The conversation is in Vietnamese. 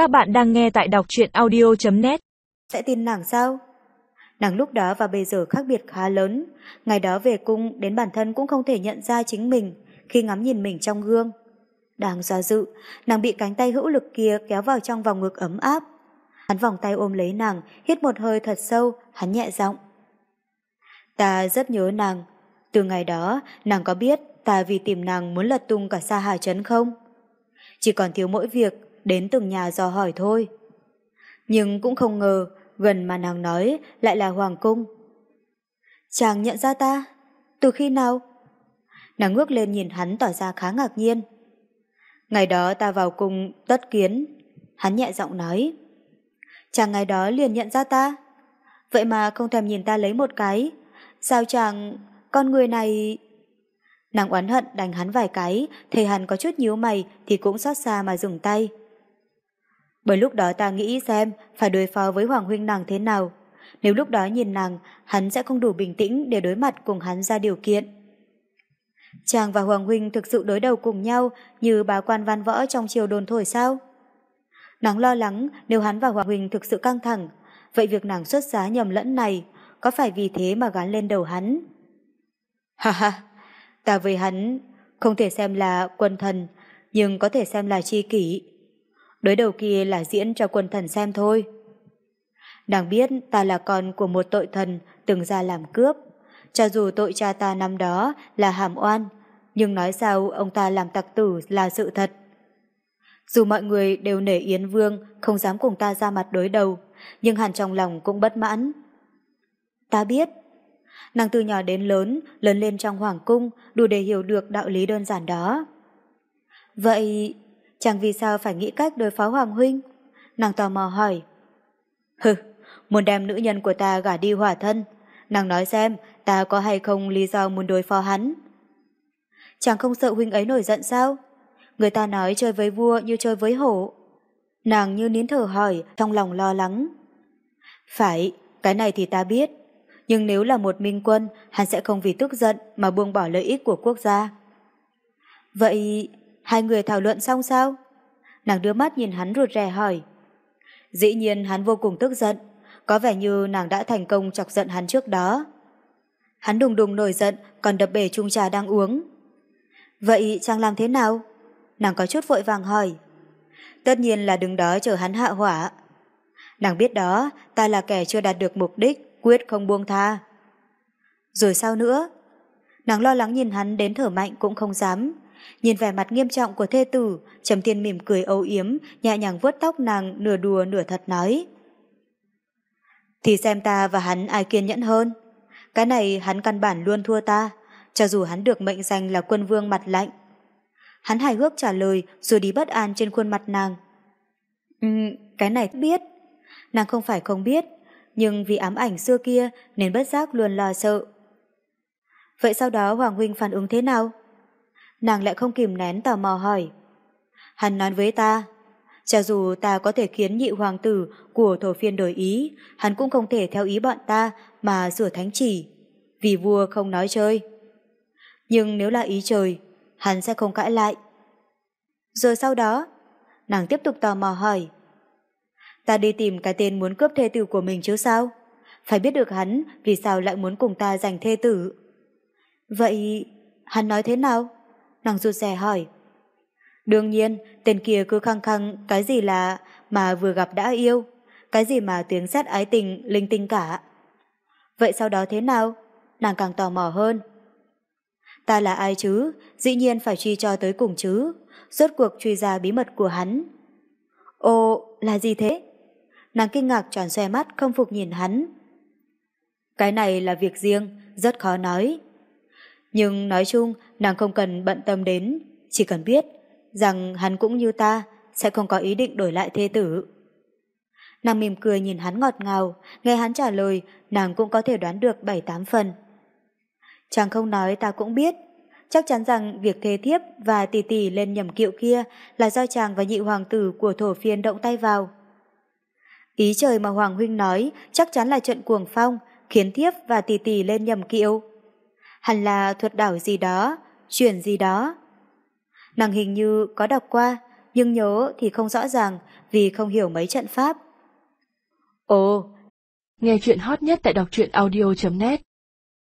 Các bạn đang nghe tại đọc truyện audio.net Sẽ tin nàng sao? Nàng lúc đó và bây giờ khác biệt khá lớn. Ngày đó về cung đến bản thân cũng không thể nhận ra chính mình khi ngắm nhìn mình trong gương. Đang do dự, nàng bị cánh tay hữu lực kia kéo vào trong vòng ngực ấm áp. Hắn vòng tay ôm lấy nàng, hít một hơi thật sâu, hắn nhẹ giọng. Ta rất nhớ nàng. Từ ngày đó, nàng có biết ta vì tìm nàng muốn lật tung cả xa hà trấn không? Chỉ còn thiếu mỗi việc đến từng nhà dò hỏi thôi. Nhưng cũng không ngờ, gần mà nàng nói lại là Hoàng Cung. Chàng nhận ra ta? Từ khi nào? Nàng ngước lên nhìn hắn tỏ ra khá ngạc nhiên. Ngày đó ta vào cung tất kiến. Hắn nhẹ giọng nói. Chàng ngày đó liền nhận ra ta. Vậy mà không thèm nhìn ta lấy một cái. Sao chàng, con người này... Nàng oán hận đánh hắn vài cái, thấy hắn có chút nhíu mày thì cũng xót xa mà dừng tay. Bởi lúc đó ta nghĩ xem phải đối phó với Hoàng Huynh nàng thế nào. Nếu lúc đó nhìn nàng, hắn sẽ không đủ bình tĩnh để đối mặt cùng hắn ra điều kiện. Chàng và Hoàng Huynh thực sự đối đầu cùng nhau như bá quan văn võ trong chiều đồn thổi sao? Nàng lo lắng nếu hắn và Hoàng Huynh thực sự căng thẳng, vậy việc nàng xuất giá nhầm lẫn này có phải vì thế mà gắn lên đầu hắn? Ha ha, ta với hắn không thể xem là quân thần, nhưng có thể xem là chi kỷ. Đối đầu kia là diễn cho quân thần xem thôi. Nàng biết ta là con của một tội thần từng ra làm cướp. Cho dù tội cha ta năm đó là hàm oan, nhưng nói sao ông ta làm tặc tử là sự thật. Dù mọi người đều nể Yến Vương không dám cùng ta ra mặt đối đầu, nhưng hẳn trong lòng cũng bất mãn. Ta biết, nàng từ nhỏ đến lớn, lớn lên trong hoàng cung, đủ để hiểu được đạo lý đơn giản đó. Vậy, chẳng vì sao phải nghĩ cách đối phó Hoàng Huynh? Nàng tò mò hỏi. Hừ, muốn đem nữ nhân của ta gả đi hỏa thân. Nàng nói xem, ta có hay không lý do muốn đối phó hắn? Chàng không sợ Huynh ấy nổi giận sao? Người ta nói chơi với vua như chơi với hổ. Nàng như nín thở hỏi, trong lòng lo lắng. Phải, cái này thì ta biết. Nhưng nếu là một minh quân, hắn sẽ không vì tức giận mà buông bỏ lợi ích của quốc gia. Vậy, hai người thảo luận xong sao? Nàng đưa mắt nhìn hắn rụt rè hỏi. Dĩ nhiên hắn vô cùng tức giận, có vẻ như nàng đã thành công chọc giận hắn trước đó. Hắn đùng đùng nổi giận, còn đập bể chung trà đang uống. Vậy chàng làm thế nào? Nàng có chút vội vàng hỏi. Tất nhiên là đứng đó chờ hắn hạ hỏa. Nàng biết đó, ta là kẻ chưa đạt được mục đích, quyết không buông tha. Rồi sao nữa? Nàng lo lắng nhìn hắn đến thở mạnh cũng không dám. Nhìn vẻ mặt nghiêm trọng của thê tử, Trầm Tiên mỉm cười âu yếm, nhẹ nhàng vuốt tóc nàng nửa đùa nửa thật nói. Thì xem ta và hắn ai kiên nhẫn hơn. Cái này hắn căn bản luôn thua ta, cho dù hắn được mệnh danh là quân vương mặt lạnh. Hắn hài hước trả lời rồi đi bất an trên khuôn mặt nàng. Ừ, cái này biết. Nàng không phải không biết, nhưng vì ám ảnh xưa kia nên bất giác luôn lo sợ. Vậy sau đó Hoàng Huynh phản ứng thế nào? Nàng lại không kìm nén tò mò hỏi. Hắn nói với ta, cho dù ta có thể khiến nhị hoàng tử của thổ phiên đổi ý, hắn cũng không thể theo ý bọn ta mà sửa thánh chỉ, vì vua không nói chơi. Nhưng nếu là ý trời, hắn sẽ không cãi lại. Rồi sau đó, nàng tiếp tục tò mò hỏi. Ta đi tìm cái tên muốn cướp thê tử của mình chứ sao? Phải biết được hắn vì sao lại muốn cùng ta giành thê tử. Vậy, hắn nói thế nào? Nàng rụt rè hỏi. Đương nhiên, tên kia cứ khăng khăng cái gì là mà vừa gặp đã yêu, cái gì mà tiếng sét ái tình, linh tinh cả. Vậy sau đó thế nào? Nàng càng tò mò hơn. Ta là ai chứ? Dĩ nhiên phải truy cho tới cùng chứ. Rốt cuộc truy ra bí mật của hắn. Ồ, là gì thế? Nàng kinh ngạc tròn xoe mắt không phục nhìn hắn. Cái này là việc riêng, rất khó nói. Nhưng nói chung, nàng không cần bận tâm đến, chỉ cần biết rằng hắn cũng như ta, sẽ không có ý định đổi lại thê tử. Nàng mỉm cười nhìn hắn ngọt ngào, nghe hắn trả lời, nàng cũng có thể đoán được bảy tám phần. Chàng không nói ta cũng biết, chắc chắn rằng việc thê thiếp và tỷ tỷ lên nhầm kiệu kia là do chàng và nhị hoàng tử của thổ phiên động tay vào. Ý trời mà Hoàng Huynh nói chắc chắn là trận cuồng phong, khiến thiếp và tỷ tỷ lên nhầm kiệu. Hẳn là thuật đảo gì đó, chuyển gì đó. Nàng hình như có đọc qua, nhưng nhớ thì không rõ ràng vì không hiểu mấy trận pháp. Ồ, nghe chuyện hot nhất tại đọc truyện audio.net